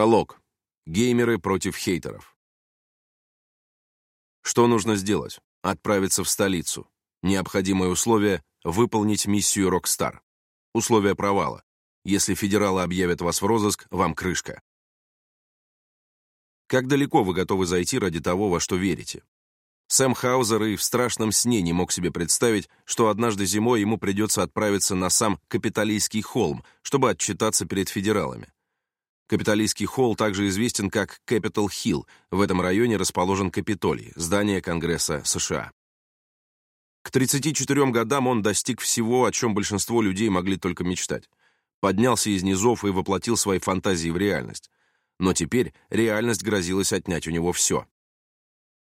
Пролог. Геймеры против хейтеров. Что нужно сделать? Отправиться в столицу. Необходимое условие — выполнить миссию Rockstar. Условие провала. Если федералы объявят вас в розыск, вам крышка. Как далеко вы готовы зайти ради того, во что верите? Сэм Хаузер и в страшном сне не мог себе представить, что однажды зимой ему придется отправиться на сам капиталистский холм, чтобы отчитаться перед федералами. Капитолийский холл также известен как Capitol Hill. В этом районе расположен Капитолий, здание Конгресса США. К 34 годам он достиг всего, о чем большинство людей могли только мечтать. Поднялся из низов и воплотил свои фантазии в реальность. Но теперь реальность грозилась отнять у него все.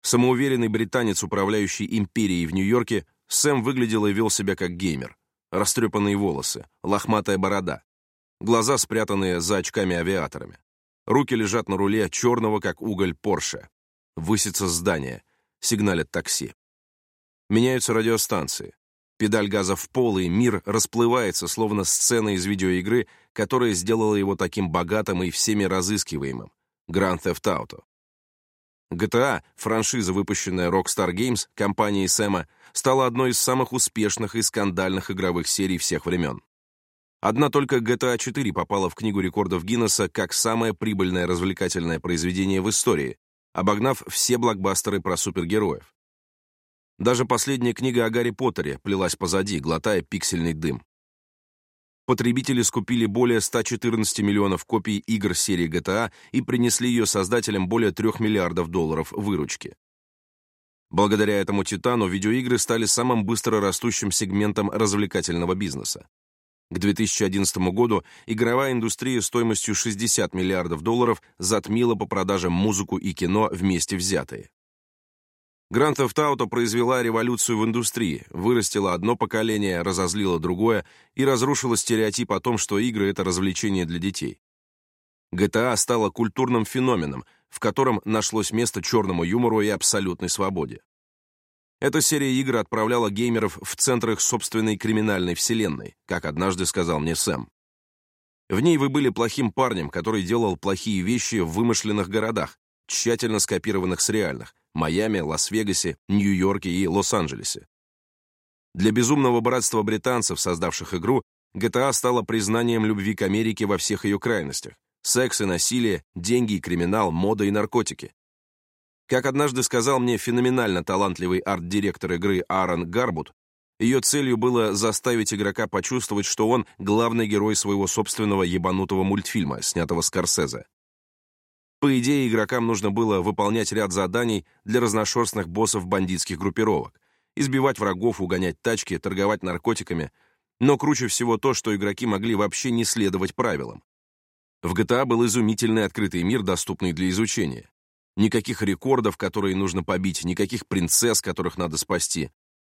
Самоуверенный британец, управляющий империей в Нью-Йорке, Сэм выглядел и вел себя как геймер. Растрепанные волосы, лохматая борода, глаза спрятанные за очками-авиаторами. Руки лежат на руле черного, как уголь, Порше. Высится здание, сигналят такси. Меняются радиостанции. Педаль газа в пол, и мир расплывается, словно сцена из видеоигры, которая сделала его таким богатым и всеми разыскиваемым. Grand Theft Auto. GTA, франшиза, выпущенная Rockstar Games компанией Сэма, стала одной из самых успешных и скандальных игровых серий всех времен. Одна только GTA 4 попала в Книгу рекордов Гиннесса как самое прибыльное развлекательное произведение в истории, обогнав все блокбастеры про супергероев. Даже последняя книга о Гарри Поттере плелась позади, глотая пиксельный дым. Потребители скупили более 114 миллионов копий игр серии GTA и принесли ее создателям более 3 миллиардов долларов выручки. Благодаря этому «Титану» видеоигры стали самым быстро растущим сегментом развлекательного бизнеса. К 2011 году игровая индустрия стоимостью 60 миллиардов долларов затмила по продажам музыку и кино вместе взятые. Grand Theft Auto произвела революцию в индустрии, вырастила одно поколение, разозлила другое и разрушила стереотип о том, что игры — это развлечение для детей. GTA стала культурным феноменом, в котором нашлось место черному юмору и абсолютной свободе. Эта серия игр отправляла геймеров в центрах собственной криминальной вселенной, как однажды сказал мне Сэм. В ней вы были плохим парнем, который делал плохие вещи в вымышленных городах, тщательно скопированных с реальных – Майами, Лас-Вегасе, Нью-Йорке и Лос-Анджелесе. Для безумного братства британцев, создавших игру, GTA а стала признанием любви к Америке во всех ее крайностях. Секс и насилие, деньги и криминал, мода и наркотики. Как однажды сказал мне феноменально талантливый арт-директор игры Аарон Гарбут, ее целью было заставить игрока почувствовать, что он главный герой своего собственного ебанутого мультфильма, снятого Скорсезе. По идее, игрокам нужно было выполнять ряд заданий для разношерстных боссов бандитских группировок, избивать врагов, угонять тачки, торговать наркотиками, но круче всего то, что игроки могли вообще не следовать правилам. В GTA был изумительный открытый мир, доступный для изучения. Никаких рекордов, которые нужно побить, никаких принцесс, которых надо спасти.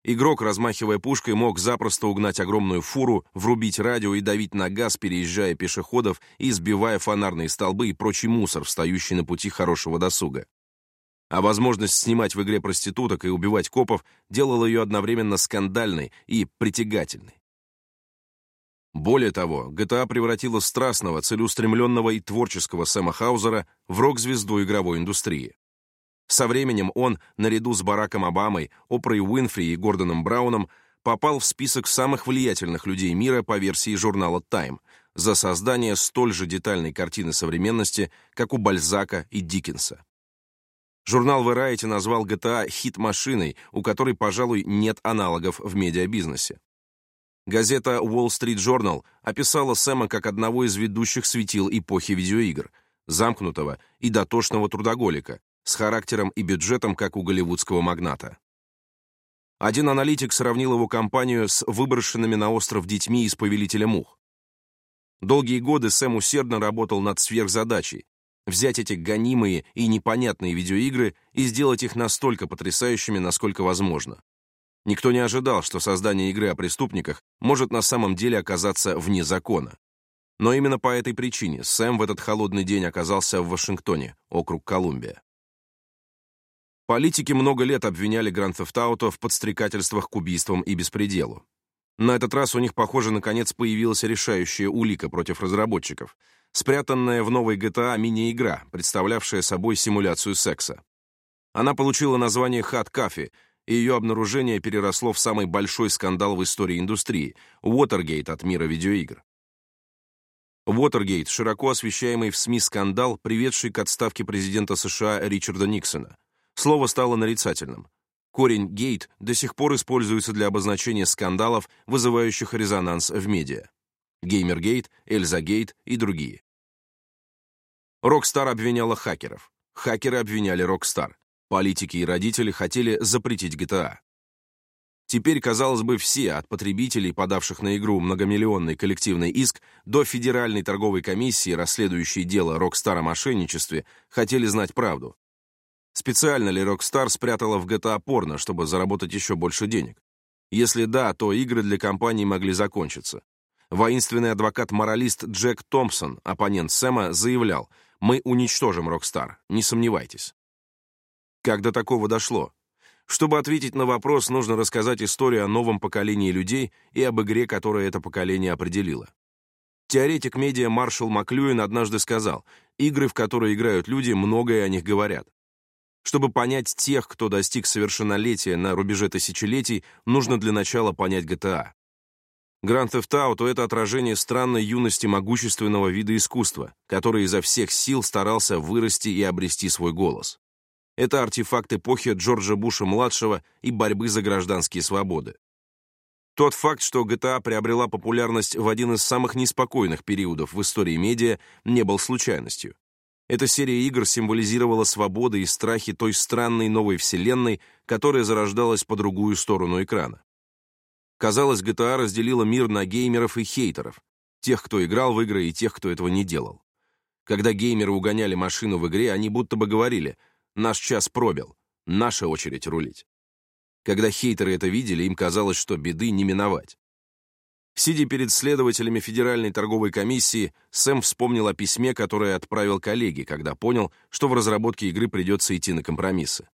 Игрок, размахивая пушкой, мог запросто угнать огромную фуру, врубить радио и давить на газ, переезжая пешеходов и сбивая фонарные столбы и прочий мусор, встающий на пути хорошего досуга. А возможность снимать в игре проституток и убивать копов делала ее одновременно скандальной и притягательной. Более того, GTA превратила страстного, целеустремленного и творческого Сэма Хаузера в рок-звезду игровой индустрии. Со временем он, наряду с Бараком Обамой, Опрой Уинфри и Гордоном Брауном, попал в список самых влиятельных людей мира по версии журнала Time за создание столь же детальной картины современности, как у Бальзака и Диккенса. Журнал Variety назвал GTA хит-машиной, у которой, пожалуй, нет аналогов в медиабизнесе. Газета Wall Street Journal описала Сэма как одного из ведущих светил эпохи видеоигр, замкнутого и дотошного трудоголика, с характером и бюджетом, как у голливудского магната. Один аналитик сравнил его компанию с выброшенными на остров детьми из «Повелителя мух». Долгие годы Сэм усердно работал над сверхзадачей — взять эти гонимые и непонятные видеоигры и сделать их настолько потрясающими, насколько возможно. Никто не ожидал, что создание игры о преступниках может на самом деле оказаться вне закона. Но именно по этой причине Сэм в этот холодный день оказался в Вашингтоне, округ Колумбия. Политики много лет обвиняли Гранд Theft Auto в подстрекательствах к убийствам и беспределу. На этот раз у них, похоже, наконец появилась решающая улика против разработчиков, спрятанная в новой GTA мини-игра, представлявшая собой симуляцию секса. Она получила название «Хат Кафе», и ее обнаружение переросло в самый большой скандал в истории индустрии — Уотергейт от мира видеоигр. Уотергейт — широко освещаемый в СМИ скандал, приведший к отставке президента США Ричарда Никсона. Слово стало нарицательным. Корень «гейт» до сих пор используется для обозначения скандалов, вызывающих резонанс в медиа. Геймергейт, Эльзагейт и другие. Rockstar обвиняла хакеров. Хакеры обвиняли Rockstar. Политики и родители хотели запретить GTA. А. Теперь, казалось бы, все, от потребителей, подавших на игру многомиллионный коллективный иск, до Федеральной торговой комиссии, расследующей дело Rockstar о мошенничестве, хотели знать правду. Специально ли Rockstar спрятала в GTA а порно, чтобы заработать еще больше денег? Если да, то игры для компании могли закончиться. Воинственный адвокат-моралист Джек Томпсон, оппонент Сэма, заявлял, «Мы уничтожим Rockstar, не сомневайтесь». Как до такого дошло? Чтобы ответить на вопрос, нужно рассказать историю о новом поколении людей и об игре, которая это поколение определило. Теоретик медиа Маршал Маклюин однажды сказал, «Игры, в которые играют люди, многое о них говорят». Чтобы понять тех, кто достиг совершеннолетия на рубеже тысячелетий, нужно для начала понять GTA. Grand Theft Auto — это отражение странной юности могущественного вида искусства, который изо всех сил старался вырасти и обрести свой голос. Это артефакт эпохи Джорджа Буша-младшего и борьбы за гражданские свободы. Тот факт, что GTA а приобрела популярность в один из самых неспокойных периодов в истории медиа, не был случайностью. Эта серия игр символизировала свободы и страхи той странной новой вселенной, которая зарождалась по другую сторону экрана. Казалось, GTA а разделила мир на геймеров и хейтеров, тех, кто играл в игры, и тех, кто этого не делал. Когда геймеры угоняли машину в игре, они будто бы говорили Наш час пробил. Наша очередь рулить. Когда хейтеры это видели, им казалось, что беды не миновать. Сидя перед следователями Федеральной торговой комиссии, Сэм вспомнил о письме, которое отправил коллеге, когда понял, что в разработке игры придется идти на компромиссы.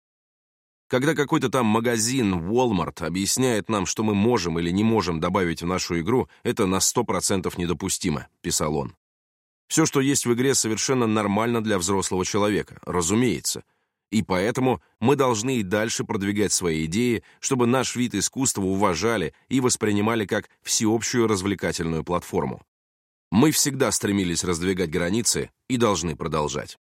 Когда какой-то там магазин Walmart объясняет нам, что мы можем или не можем добавить в нашу игру, это на 100% недопустимо, писал он. Все, что есть в игре, совершенно нормально для взрослого человека, разумеется — и поэтому мы должны и дальше продвигать свои идеи, чтобы наш вид искусства уважали и воспринимали как всеобщую развлекательную платформу. Мы всегда стремились раздвигать границы и должны продолжать.